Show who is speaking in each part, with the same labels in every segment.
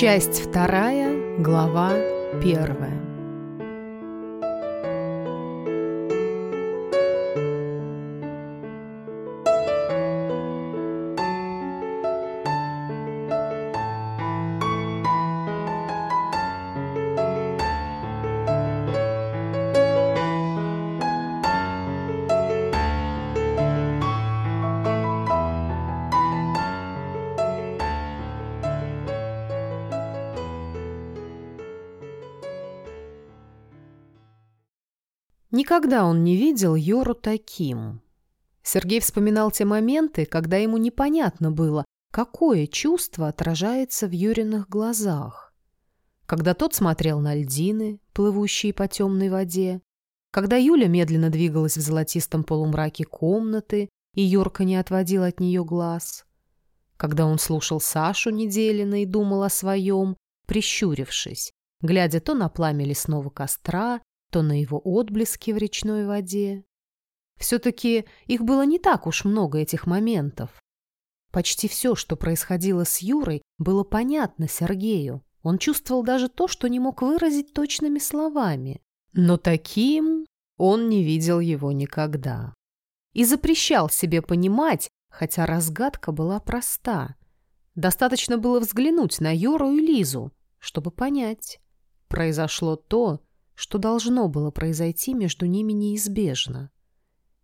Speaker 1: Часть вторая, глава первая. Никогда он не видел Йору таким. Сергей вспоминал те моменты, когда ему непонятно было, какое чувство отражается в Юриных глазах. Когда тот смотрел на льдины, плывущие по темной воде, когда Юля медленно двигалась в золотистом полумраке комнаты, и Юрка не отводил от нее глаз, когда он слушал Сашу Неделина и думал о своем, прищурившись, глядя то на пламя лесного костра, то на его отблески в речной воде. Все-таки их было не так уж много, этих моментов. Почти все, что происходило с Юрой, было понятно Сергею. Он чувствовал даже то, что не мог выразить точными словами. Но таким он не видел его никогда. И запрещал себе понимать, хотя разгадка была проста. Достаточно было взглянуть на Юру и Лизу, чтобы понять. Произошло то, что должно было произойти между ними неизбежно.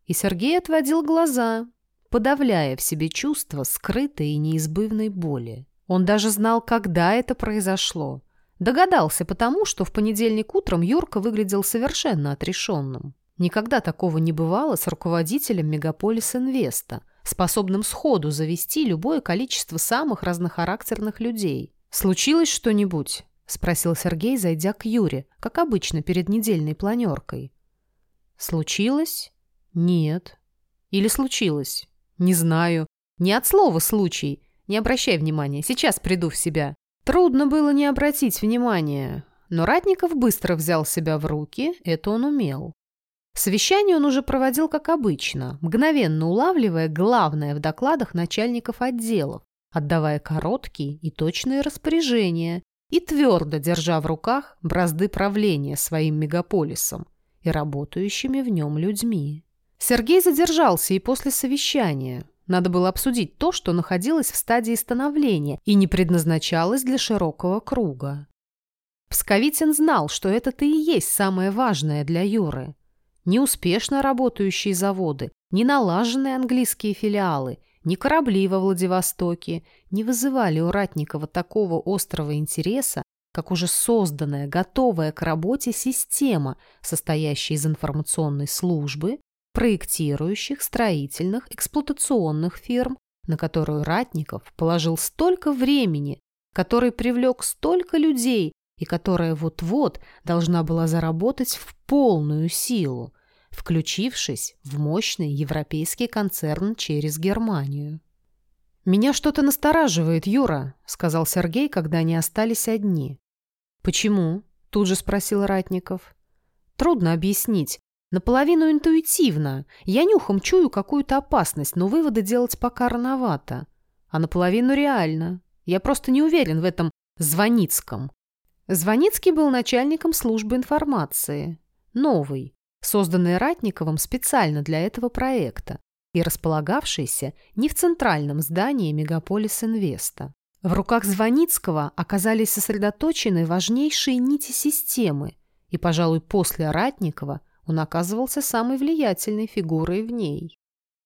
Speaker 1: И Сергей отводил глаза, подавляя в себе чувство скрытой и неизбывной боли. Он даже знал, когда это произошло. Догадался потому, что в понедельник утром Юрка выглядел совершенно отрешенным. Никогда такого не бывало с руководителем Мегаполис Инвеста, способным сходу завести любое количество самых разнохарактерных людей. «Случилось что-нибудь?» — спросил Сергей, зайдя к Юре, как обычно перед недельной планеркой. «Случилось? Нет. Или случилось? Не знаю. Не от слова «случай». Не обращай внимания, сейчас приду в себя». Трудно было не обратить внимания, но Ратников быстро взял себя в руки, это он умел. Совещание он уже проводил как обычно, мгновенно улавливая главное в докладах начальников отделов, отдавая короткие и точные распоряжения, и твердо держа в руках бразды правления своим мегаполисом и работающими в нем людьми. Сергей задержался и после совещания. Надо было обсудить то, что находилось в стадии становления и не предназначалось для широкого круга. Псковитин знал, что это-то и есть самое важное для Юры. Неуспешно работающие заводы, неналаженные английские филиалы – ни корабли во Владивостоке не вызывали у Ратникова такого острого интереса, как уже созданная, готовая к работе система, состоящая из информационной службы, проектирующих, строительных, эксплуатационных фирм, на которую Ратников положил столько времени, который привлек столько людей и которая вот-вот должна была заработать в полную силу, включившись в мощный европейский концерн через Германию. «Меня что-то настораживает, Юра», — сказал Сергей, когда они остались одни. «Почему?» — тут же спросил Ратников. «Трудно объяснить. Наполовину интуитивно. Я нюхом чую какую-то опасность, но выводы делать пока рановато. А наполовину реально. Я просто не уверен в этом Звоницком». Звоницкий был начальником службы информации. Новый созданный Ратниковым специально для этого проекта и располагавшийся не в центральном здании Мегаполис Инвеста. В руках Звоницкого оказались сосредоточены важнейшие нити системы, и, пожалуй, после Ратникова он оказывался самой влиятельной фигурой в ней.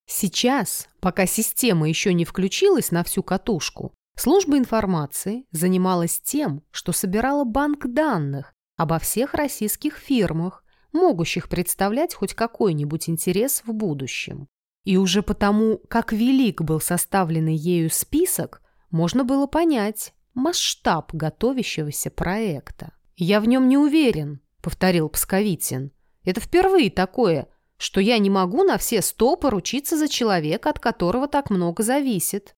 Speaker 1: Сейчас, пока система еще не включилась на всю катушку, служба информации занималась тем, что собирала банк данных обо всех российских фирмах, могущих представлять хоть какой-нибудь интерес в будущем. И уже потому, как велик был составленный ею список, можно было понять масштаб готовящегося проекта. «Я в нем не уверен», — повторил Псковитин. «Это впервые такое, что я не могу на все сто поручиться за человека, от которого так много зависит.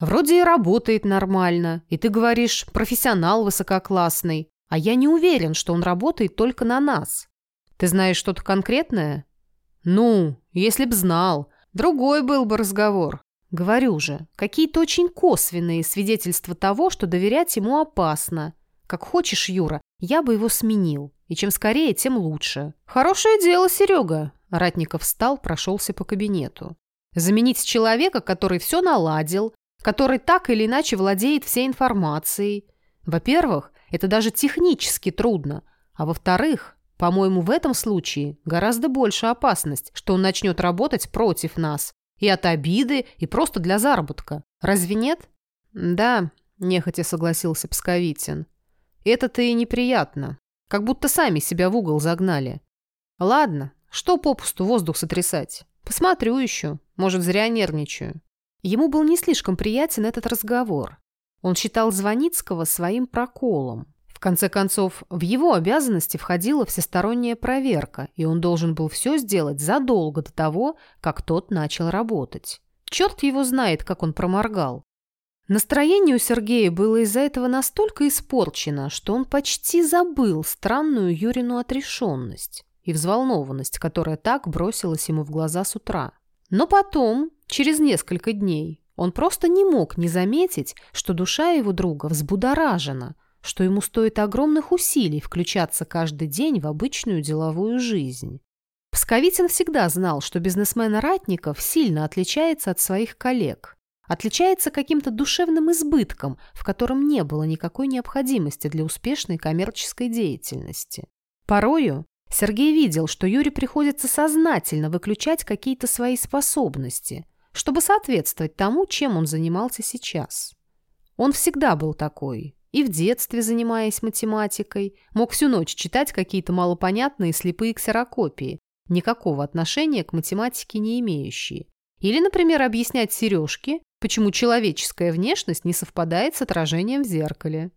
Speaker 1: Вроде и работает нормально, и ты говоришь, профессионал высококлассный, а я не уверен, что он работает только на нас. Ты знаешь что-то конкретное? Ну, если б знал. Другой был бы разговор. Говорю же, какие-то очень косвенные свидетельства того, что доверять ему опасно. Как хочешь, Юра, я бы его сменил. И чем скорее, тем лучше. Хорошее дело, Серега. Ратников встал, прошелся по кабинету. Заменить человека, который все наладил, который так или иначе владеет всей информацией. Во-первых, это даже технически трудно. А во-вторых, по-моему, в этом случае гораздо больше опасность, что он начнет работать против нас. И от обиды, и просто для заработка. Разве нет? Да, нехотя согласился Псковитин. Это-то и неприятно. Как будто сами себя в угол загнали. Ладно, что попусту воздух сотрясать? Посмотрю еще. Может, зря нервничаю. Ему был не слишком приятен этот разговор. Он считал Звоницкого своим проколом. В конце концов, в его обязанности входила всесторонняя проверка, и он должен был все сделать задолго до того, как тот начал работать. Черт его знает, как он проморгал. Настроение у Сергея было из-за этого настолько испорчено, что он почти забыл странную Юрину отрешенность и взволнованность, которая так бросилась ему в глаза с утра. Но потом, через несколько дней, он просто не мог не заметить, что душа его друга взбудоражена, что ему стоит огромных усилий включаться каждый день в обычную деловую жизнь. Псковитин всегда знал, что бизнесмен Ратников сильно отличается от своих коллег. Отличается каким-то душевным избытком, в котором не было никакой необходимости для успешной коммерческой деятельности. Порою Сергей видел, что Юре приходится сознательно выключать какие-то свои способности, чтобы соответствовать тому, чем он занимался сейчас. Он всегда был такой, и в детстве, занимаясь математикой, мог всю ночь читать какие-то малопонятные слепые ксерокопии, никакого отношения к математике не имеющие. Или, например, объяснять Сережке, почему человеческая внешность не совпадает с отражением в зеркале.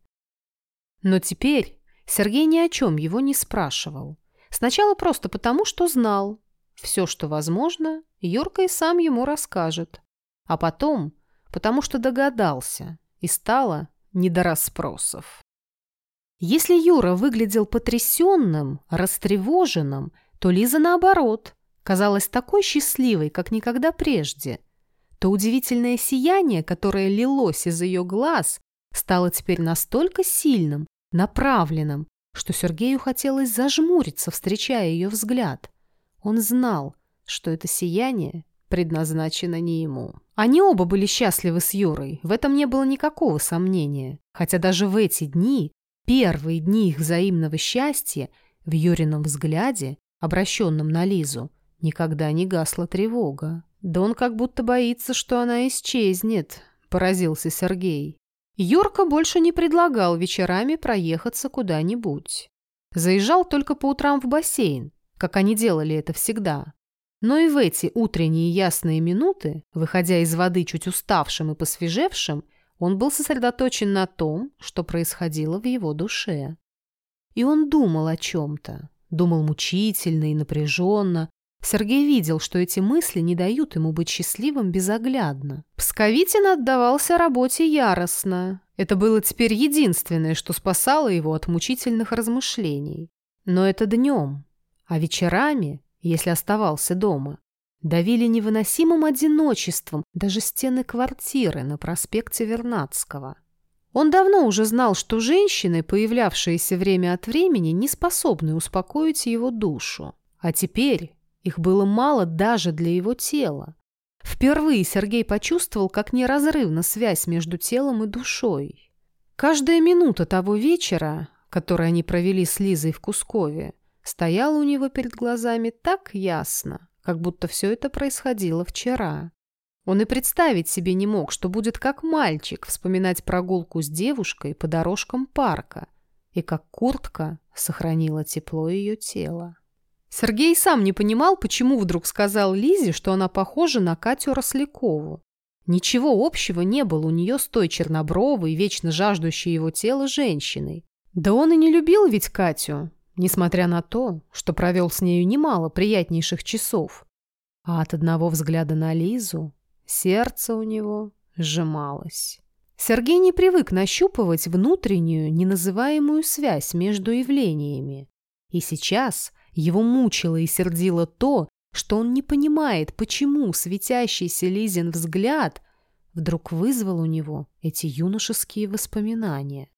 Speaker 1: Но теперь Сергей ни о чем его не спрашивал. Сначала просто потому, что знал. Все, что возможно, Юрка и сам ему расскажет. А потом, потому что догадался, и стало не до расспросов. Если Юра выглядел потрясенным, растревоженным, то Лиза, наоборот, казалась такой счастливой, как никогда прежде. То удивительное сияние, которое лилось из ее глаз, стало теперь настолько сильным, направленным, что Сергею хотелось зажмуриться, встречая ее взгляд. Он знал, что это сияние предназначено не ему. Они оба были счастливы с Юрой, в этом не было никакого сомнения. Хотя даже в эти дни, первые дни их взаимного счастья, в Юрином взгляде, обращенном на Лизу, никогда не гасла тревога. «Да он как будто боится, что она исчезнет», – поразился Сергей. Юрка больше не предлагал вечерами проехаться куда-нибудь. Заезжал только по утрам в бассейн, как они делали это всегда. Но и в эти утренние ясные минуты, выходя из воды чуть уставшим и посвежевшим, он был сосредоточен на том, что происходило в его душе. И он думал о чем-то, думал мучительно и напряженно, Сергей видел, что эти мысли не дают ему быть счастливым безоглядно. Псковитин отдавался работе яростно. Это было теперь единственное, что спасало его от мучительных размышлений. Но это днем. А вечерами, если оставался дома, давили невыносимым одиночеством даже стены квартиры на проспекте Вернадского. Он давно уже знал, что женщины, появлявшиеся время от времени, не способны успокоить его душу. А теперь их было мало даже для его тела. Впервые Сергей почувствовал, как неразрывна связь между телом и душой. Каждая минута того вечера, который они провели с Лизой в Кускове, стояла у него перед глазами так ясно, как будто все это происходило вчера. Он и представить себе не мог, что будет как мальчик вспоминать прогулку с девушкой по дорожкам парка и как куртка сохранила тепло ее тела. Сергей сам не понимал, почему вдруг сказал Лизе, что она похожа на Катю Рослякову. Ничего общего не было у нее с той чернобровой, вечно жаждущей его тела женщиной. Да он и не любил ведь Катю, несмотря на то, что провел с нею немало приятнейших часов. А от одного взгляда на Лизу сердце у него сжималось. Сергей не привык нащупывать внутреннюю, неназываемую связь между явлениями. И сейчас – его мучило и сердило то, что он не понимает, почему светящийся Лизин взгляд вдруг вызвал у него эти юношеские воспоминания.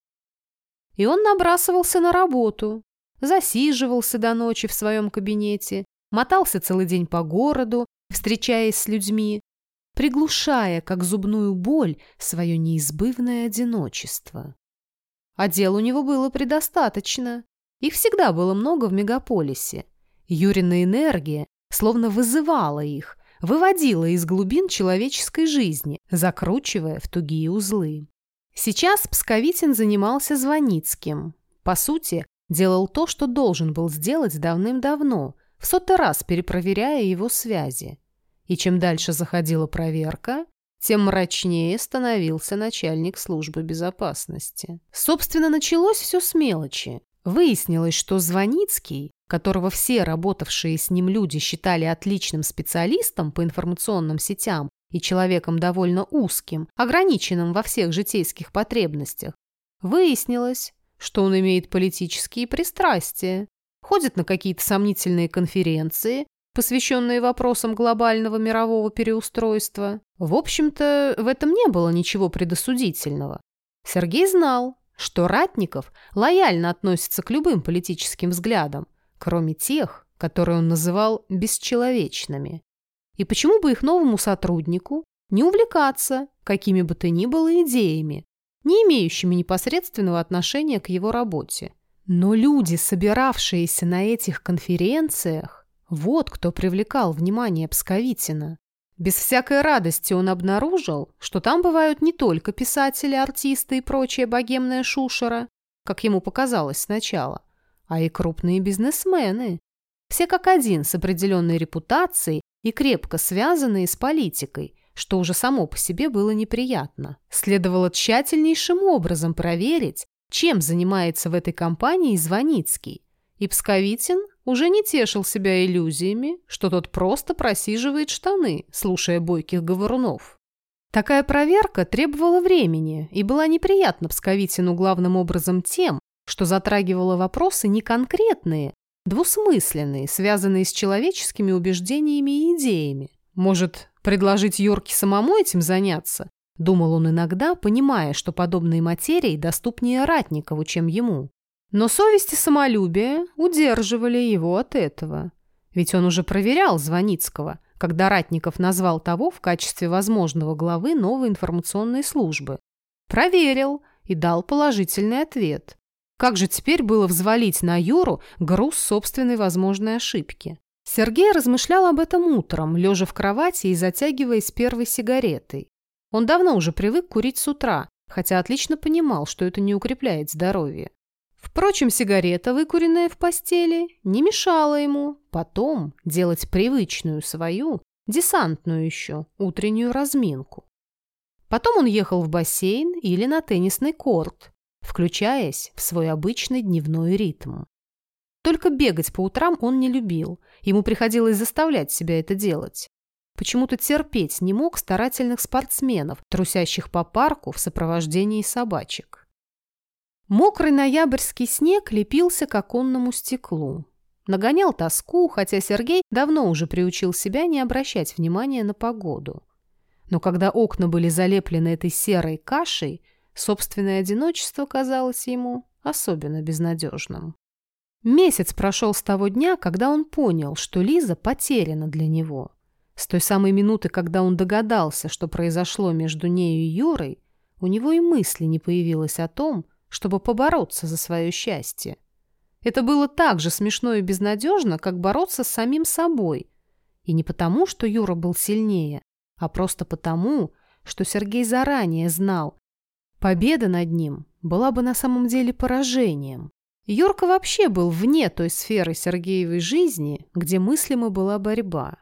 Speaker 1: И он набрасывался на работу, засиживался до ночи в своем кабинете, мотался целый день по городу, встречаясь с людьми, приглушая, как зубную боль, свое неизбывное одиночество. А дел у него было предостаточно. Их всегда было много в мегаполисе. Юрина энергия словно вызывала их, выводила из глубин человеческой жизни, закручивая в тугие узлы. Сейчас Псковитин занимался Звоницким. По сути, делал то, что должен был сделать давным-давно, в сотый раз перепроверяя его связи. И чем дальше заходила проверка, тем мрачнее становился начальник службы безопасности. Собственно, началось все с мелочи. Выяснилось, что Звоницкий, которого все работавшие с ним люди считали отличным специалистом по информационным сетям и человеком довольно узким, ограниченным во всех житейских потребностях, выяснилось, что он имеет политические пристрастия, ходит на какие-то сомнительные конференции, посвященные вопросам глобального мирового переустройства. В общем-то, в этом не было ничего предосудительного. Сергей знал, что Ратников лояльно относится к любым политическим взглядам, кроме тех, которые он называл бесчеловечными. И почему бы их новому сотруднику не увлекаться какими бы то ни было идеями, не имеющими непосредственного отношения к его работе? Но люди, собиравшиеся на этих конференциях, вот кто привлекал внимание Псковитина. Без всякой радости он обнаружил, что там бывают не только писатели, артисты и прочая богемная шушера, как ему показалось сначала, а и крупные бизнесмены. Все как один с определенной репутацией и крепко связанные с политикой, что уже само по себе было неприятно. Следовало тщательнейшим образом проверить, чем занимается в этой компании Звоницкий. И Псковитин уже не тешил себя иллюзиями, что тот просто просиживает штаны, слушая бойких говорунов. Такая проверка требовала времени и была неприятна Псковитину главным образом тем, что затрагивала вопросы не конкретные, двусмысленные, связанные с человеческими убеждениями и идеями. Может, предложить Йорке самому этим заняться? Думал он иногда, понимая, что подобные материи доступнее Ратникову, чем ему. Но совесть и самолюбие удерживали его от этого. Ведь он уже проверял Звоницкого, когда Ратников назвал того в качестве возможного главы новой информационной службы. Проверил и дал положительный ответ. Как же теперь было взвалить на Юру груз собственной возможной ошибки? Сергей размышлял об этом утром, лежа в кровати и затягиваясь первой сигаретой. Он давно уже привык курить с утра, хотя отлично понимал, что это не укрепляет здоровье. Впрочем, сигарета, выкуренная в постели, не мешала ему потом делать привычную свою, десантную еще, утреннюю разминку. Потом он ехал в бассейн или на теннисный корт, включаясь в свой обычный дневной ритм. Только бегать по утрам он не любил, ему приходилось заставлять себя это делать. Почему-то терпеть не мог старательных спортсменов, трусящих по парку в сопровождении собачек. Мокрый ноябрьский снег лепился к оконному стеклу. Нагонял тоску, хотя Сергей давно уже приучил себя не обращать внимания на погоду. Но когда окна были залеплены этой серой кашей, собственное одиночество казалось ему особенно безнадежным. Месяц прошел с того дня, когда он понял, что Лиза потеряна для него. С той самой минуты, когда он догадался, что произошло между нею и Юрой, у него и мысли не появилось о том, чтобы побороться за свое счастье. Это было так же смешно и безнадежно, как бороться с самим собой. И не потому, что Юра был сильнее, а просто потому, что Сергей заранее знал, победа над ним была бы на самом деле поражением. Юрка вообще был вне той сферы Сергеевой жизни, где мыслима была борьба.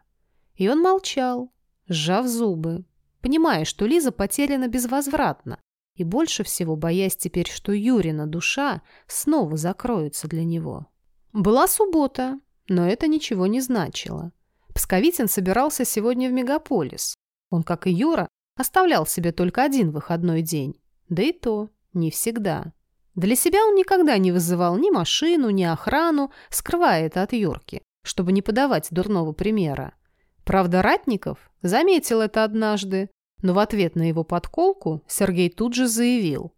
Speaker 1: И он молчал, сжав зубы, понимая, что Лиза потеряна безвозвратно, и больше всего боясь теперь, что Юрина душа снова закроется для него. Была суббота, но это ничего не значило. Псковитин собирался сегодня в мегаполис. Он, как и Юра, оставлял себе только один выходной день. Да и то не всегда. Для себя он никогда не вызывал ни машину, ни охрану, скрывая это от Юрки. чтобы не подавать дурного примера. Правда, Ратников заметил это однажды, но в ответ на его подколку Сергей тут же заявил.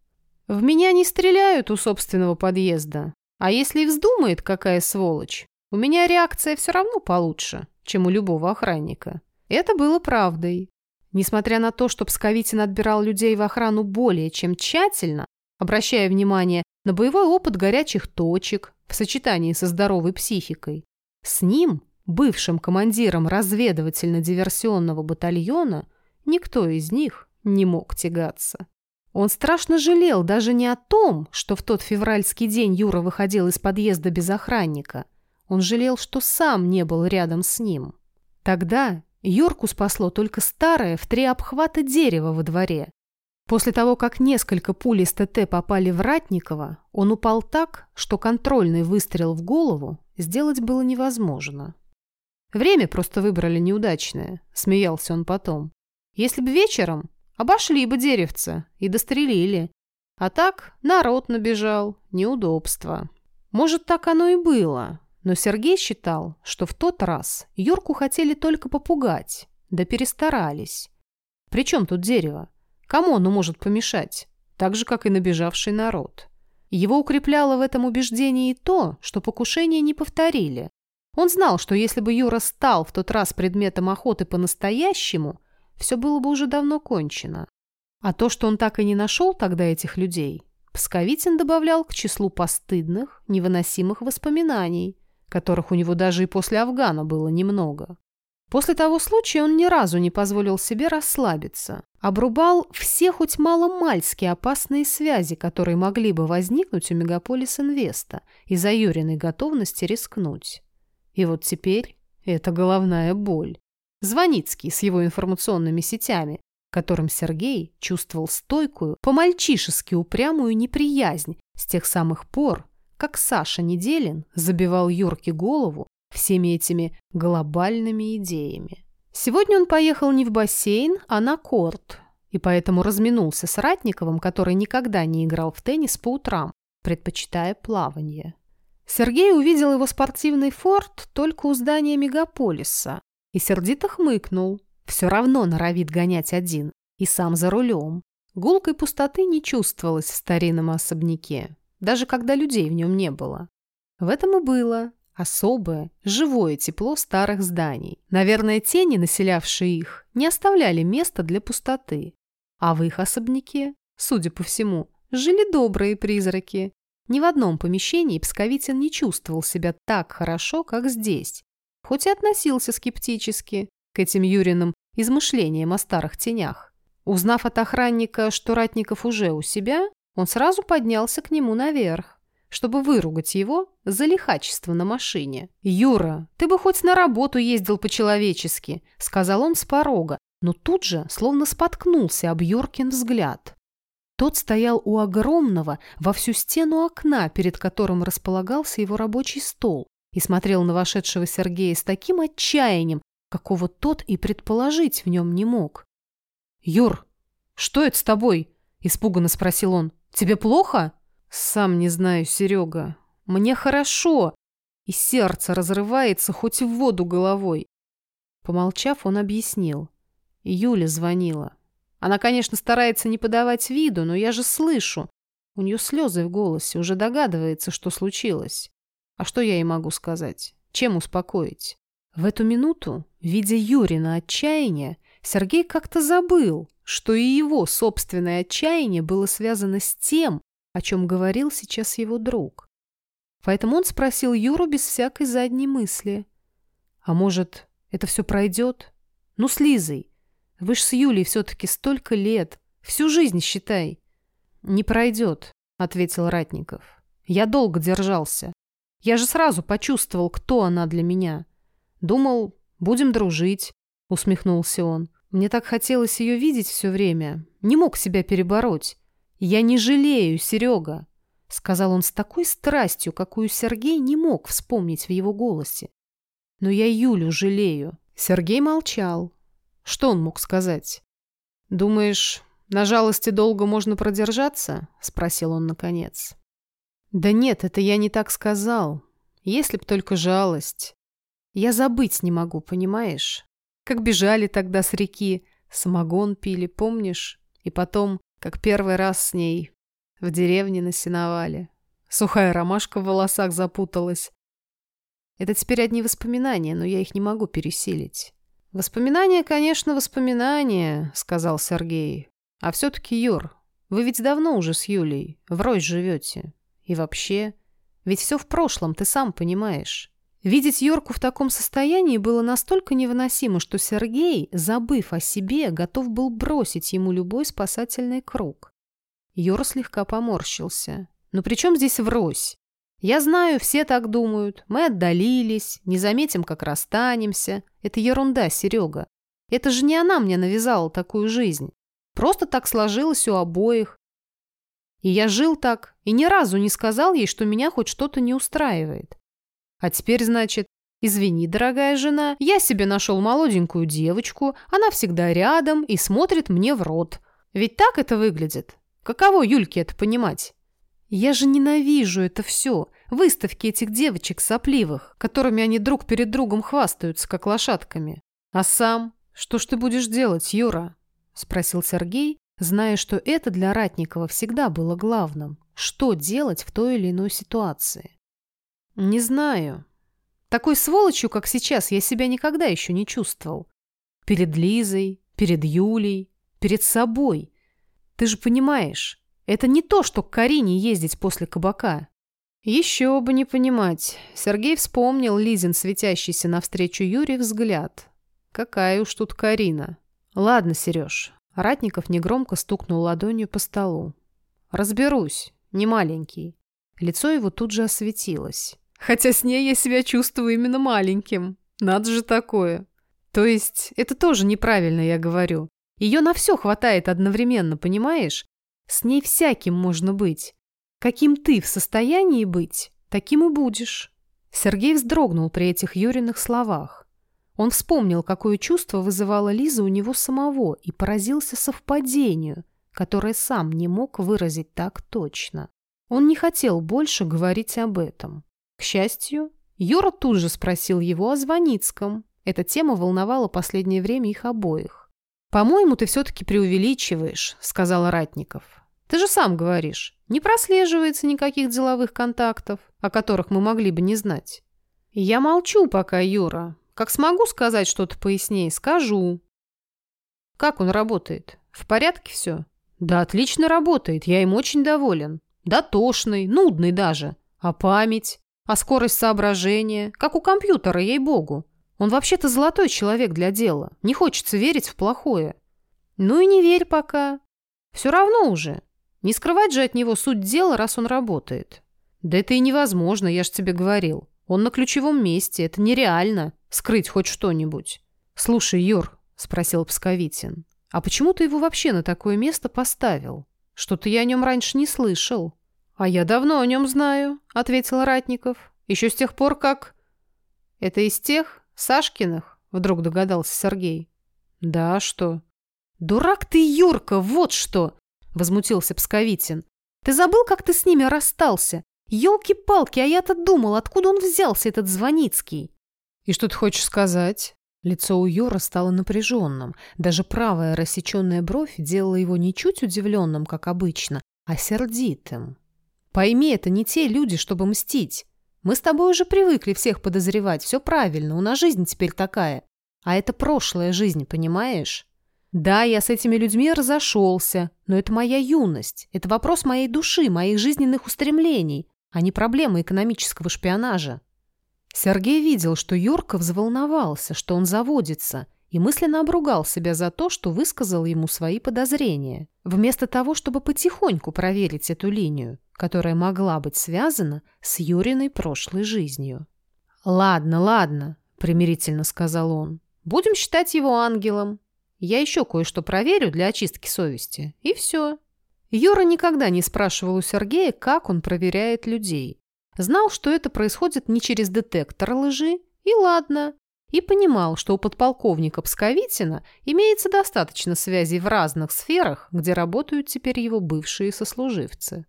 Speaker 1: «В меня не стреляют у собственного подъезда, а если и вздумает какая сволочь, у меня реакция все равно получше, чем у любого охранника». Это было правдой. Несмотря на то, что Псковитин отбирал людей в охрану более чем тщательно, обращая внимание на боевой опыт горячих точек в сочетании со здоровой психикой, с ним, бывшим командиром разведывательно-диверсионного батальона, никто из них не мог тягаться. Он страшно жалел даже не о том, что в тот февральский день Юра выходил из подъезда без охранника. Он жалел, что сам не был рядом с ним. Тогда Юрку спасло только старое в три обхвата дерево во дворе. После того, как несколько пуль из ТТ попали в Ратникова, он упал так, что контрольный выстрел в голову сделать было невозможно. Время просто выбрали неудачное, смеялся он потом. Если бы вечером, обошли бы деревца и дострелили. А так народ набежал, неудобство. Может, так оно и было, но Сергей считал, что в тот раз Юрку хотели только попугать, да перестарались. Причем тут дерево? Кому оно может помешать? Так же, как и набежавший народ. Его укрепляло в этом убеждении и то, что покушение не повторили. Он знал, что если бы Юра стал в тот раз предметом охоты по-настоящему, все было бы уже давно кончено. А то, что он так и не нашел тогда этих людей, Псковитин добавлял к числу постыдных, невыносимых воспоминаний – которых у него даже и после Афгана было немного. После того случая он ни разу не позволил себе расслабиться. Обрубал все хоть мало-мальски опасные связи, которые могли бы возникнуть у Мегаполис Инвеста из-за Юриной готовности рискнуть. И вот теперь это головная боль. Звоницкий с его информационными сетями, которым Сергей чувствовал стойкую, по-мальчишески упрямую неприязнь с тех самых пор, как Саша Неделин забивал Юрке голову всеми этими глобальными идеями. Сегодня он поехал не в бассейн, а на корт, и поэтому разминулся с Ратниковым, который никогда не играл в теннис по утрам, предпочитая плавание. Сергей увидел его спортивный форт только у здания мегаполиса и сердито хмыкнул. Все равно норовит гонять один, и сам за рулем. Гулкой пустоты не чувствовалось в старинном особняке даже когда людей в нем не было. В этом и было особое, живое тепло старых зданий. Наверное, тени, населявшие их, не оставляли места для пустоты. А в их особняке, судя по всему, жили добрые призраки. Ни в одном помещении Псковитин не чувствовал себя так хорошо, как здесь, хоть и относился скептически к этим Юриным измышлениям о старых тенях. Узнав от охранника, что Ратников уже у себя, он сразу поднялся к нему наверх, чтобы выругать его за лихачество на машине. «Юра, ты бы хоть на работу ездил по-человечески», — сказал он с порога, но тут же словно споткнулся об Юркин взгляд. Тот стоял у огромного во всю стену окна, перед которым располагался его рабочий стол, и смотрел на вошедшего Сергея с таким отчаянием, какого тот и предположить в нем не мог. «Юр, что это с тобой?» – испуганно спросил он. Тебе плохо? Сам не знаю, Серега. Мне хорошо. И сердце разрывается хоть в воду головой. Помолчав, он объяснил. Юля звонила. Она, конечно, старается не подавать виду, но я же слышу. У нее слезы в голосе, уже догадывается, что случилось. А что я ей могу сказать? Чем успокоить? В эту минуту, видя Юрина отчаяние, Сергей как-то забыл, что и его собственное отчаяние было связано с тем, о чем говорил сейчас его друг. Поэтому он спросил Юру без всякой задней мысли. «А может, это все пройдет? Ну, с Лизой. Вы ж с Юлей все-таки столько лет. Всю жизнь, считай». «Не пройдет», — ответил Ратников. «Я долго держался. Я же сразу почувствовал, кто она для меня. Думал, будем дружить», — усмехнулся он. Мне так хотелось ее видеть все время. Не мог себя перебороть. «Я не жалею, Серега», — сказал он с такой страстью, какую Сергей не мог вспомнить в его голосе. «Но я Юлю жалею». Сергей молчал. Что он мог сказать? «Думаешь, на жалости долго можно продержаться?» — спросил он наконец. «Да нет, это я не так сказал. Если б только жалость. Я забыть не могу, понимаешь? Как бежали тогда с реки, самогон пили, помнишь? И потом, как первый раз с ней в деревне на сеновале. Сухая ромашка в волосах запуталась. Это теперь одни воспоминания, но я их не могу пересилить. «Воспоминания, конечно, воспоминания», — сказал Сергей. «А все-таки, Юр, вы ведь давно уже с Юлей, врозь живете. И вообще, ведь все в прошлом, ты сам понимаешь. Видеть Йорку в таком состоянии было настолько невыносимо, что Сергей, забыв о себе, готов был бросить ему любой спасательный круг. Йор слегка поморщился. «Ну при чем здесь врозь? Я знаю, все так думают. Мы отдалились, не заметим, как расстанемся. Это ерунда, Серега. Это же не она мне навязала такую жизнь. Просто так сложилось у обоих. И я жил так, и ни разу не сказал ей, что меня хоть что-то не устраивает. А теперь, значит, извини, дорогая жена, я себе нашел молоденькую девочку, она всегда рядом и смотрит мне в рот. Ведь так это выглядит. Каково Юльке это понимать? Я же ненавижу это все. Выставки этих девочек сопливых, которыми они друг перед другом хвастаются, как лошадками. А сам? Что ж ты будешь делать, Юра? Спросил Сергей, зная, что это для Ратникова всегда было главным. Что делать в той или иной ситуации? «Не знаю. Такой сволочью, как сейчас, я себя никогда еще не чувствовал. Перед Лизой, перед Юлей, перед собой. Ты же понимаешь, это не то, что к Карине ездить после кабака». «Еще бы не понимать». Сергей вспомнил Лизин светящийся навстречу Юре взгляд. «Какая уж тут Карина». «Ладно, Сереж». Ратников негромко стукнул ладонью по столу. «Разберусь. Не маленький». Лицо его тут же осветилось. Хотя с ней я себя чувствую именно маленьким. Надо же такое. То есть, это тоже неправильно, я говорю. Ее на все хватает одновременно, понимаешь? С ней всяким можно быть. Каким ты в состоянии быть, таким и будешь. Сергей вздрогнул при этих Юриных словах. Он вспомнил, какое чувство вызывала Лиза у него самого и поразился совпадению, которое сам не мог выразить так точно. Он не хотел больше говорить об этом. К счастью, Юра тут же спросил его о Звоницком. Эта тема волновала последнее время их обоих. «По-моему, ты все-таки преувеличиваешь», — сказал Ратников. «Ты же сам говоришь, не прослеживается никаких деловых контактов, о которых мы могли бы не знать». «Я молчу пока, Юра. Как смогу сказать что-то пояснее, скажу». «Как он работает? В порядке все?» «Да отлично работает, я им очень доволен. Дотошный, нудный даже. А память? А скорость соображения? Как у компьютера, ей-богу. Он вообще-то золотой человек для дела. Не хочется верить в плохое. Ну и не верь пока. Все равно уже. Не скрывать же от него суть дела, раз он работает. Да это и невозможно, я ж тебе говорил. Он на ключевом месте, это нереально. Скрыть хоть что-нибудь. Слушай, Юр, спросил Псковитин, а почему ты его вообще на такое место поставил? Что-то я о нем раньше не слышал. «А я давно о нем знаю», — ответил Ратников. «Еще с тех пор, как...» «Это из тех, Сашкиных?» — вдруг догадался Сергей. «Да, что?» «Дурак ты, Юрка, вот что!» — возмутился Псковитин. «Ты забыл, как ты с ними расстался? Ёлки-палки, а я-то думал, откуда он взялся, этот Звоницкий?» «И что ты хочешь сказать?» Лицо у Юра стало напряженным. Даже правая рассеченная бровь делала его не чуть удивленным, как обычно, а сердитым. Пойми, это не те люди, чтобы мстить. Мы с тобой уже привыкли всех подозревать. Все правильно, у нас жизнь теперь такая. А это прошлая жизнь, понимаешь? Да, я с этими людьми разошелся, но это моя юность. Это вопрос моей души, моих жизненных устремлений, а не проблема экономического шпионажа. Сергей видел, что Юрка взволновался, что он заводится, и мысленно обругал себя за то, что высказал ему свои подозрения, вместо того, чтобы потихоньку проверить эту линию которая могла быть связана с Юриной прошлой жизнью. «Ладно, ладно», — примирительно сказал он. «Будем считать его ангелом. Я еще кое-что проверю для очистки совести. И все». Юра никогда не спрашивал у Сергея, как он проверяет людей. Знал, что это происходит не через детектор лжи, и ладно. И понимал, что у подполковника Псковитина имеется достаточно связей в разных сферах, где работают теперь его бывшие сослуживцы.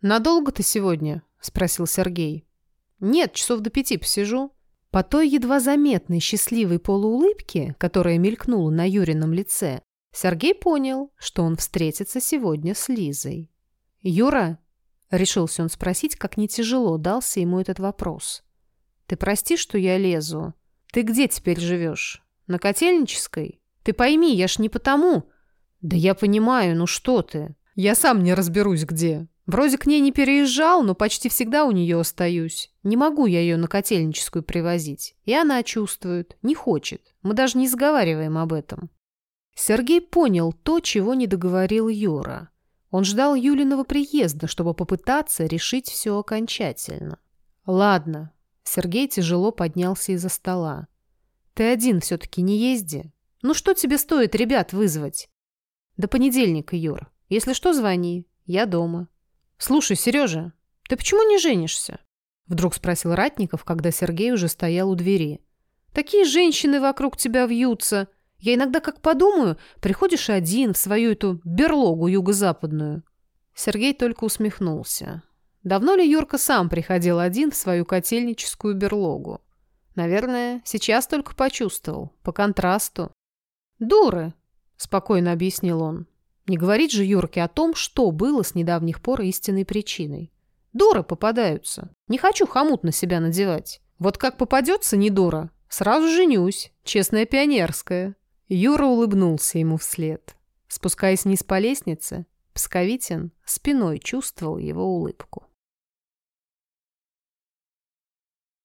Speaker 1: «Надолго ты сегодня?» – спросил Сергей. «Нет, часов до пяти посижу». По той едва заметной счастливой полуулыбке, которая мелькнула на Юрином лице, Сергей понял, что он встретится сегодня с Лизой. «Юра?» — решился он спросить, как не тяжело дался ему этот вопрос. «Ты прости, что я лезу. Ты где теперь живешь? На Котельнической? Ты пойми, я ж не потому...» «Да я понимаю, ну что ты? Я сам не разберусь, где. Вроде к ней не переезжал, но почти всегда у нее остаюсь. Не могу я ее на Котельническую привозить. И она чувствует, не хочет. Мы даже не сговариваем об этом». Сергей понял то, чего не договорил Юра. Он ждал Юлиного приезда, чтобы попытаться решить все окончательно. «Ладно». Сергей тяжело поднялся из-за стола. «Ты один все-таки не езди. Ну что тебе стоит ребят вызвать?» «До понедельника, Юр. Если что, звони. Я дома». «Слушай, Сережа, ты почему не женишься?» Вдруг спросил Ратников, когда Сергей уже стоял у двери. «Такие женщины вокруг тебя вьются. Я иногда как подумаю, приходишь один в свою эту берлогу юго-западную». Сергей только усмехнулся. Давно ли Юрка сам приходил один в свою котельническую берлогу? Наверное, сейчас только почувствовал, по контрасту. «Дуры!» – спокойно объяснил он. Не говорит же Юрке о том, что было с недавних пор истинной причиной. Дуры попадаются. Не хочу хомут на себя надевать. Вот как попадется не дура, сразу женюсь. Честная пионерская. Юра улыбнулся ему вслед. Спускаясь вниз по лестнице, Псковитин спиной чувствовал его улыбку.